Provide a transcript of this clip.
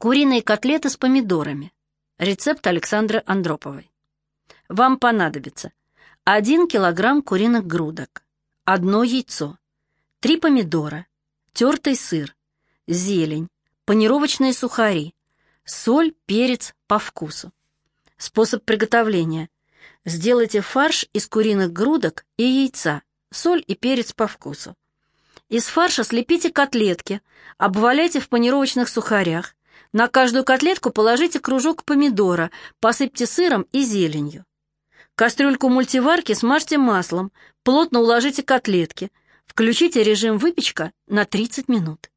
Куриные котлеты с помидорами. Рецепт Александры Андроповой. Вам понадобится 1 килограмм куриных грудок, одно яйцо, 3 помидора, тертый сыр, зелень, панировочные сухари, соль, перец по вкусу. Способ приготовления. Сделайте фарш из куриных грудок и яйца, соль и перец по вкусу. Из фарша слепите котлетки, обваляйте в панировочных сухарях. На каждую котлетку положите кружок помидора, посыпьте сыром и зеленью. Кастрюльку мультиварки смажьте маслом, плотно уложите котлетки. Включите режим выпечка на 30 минут.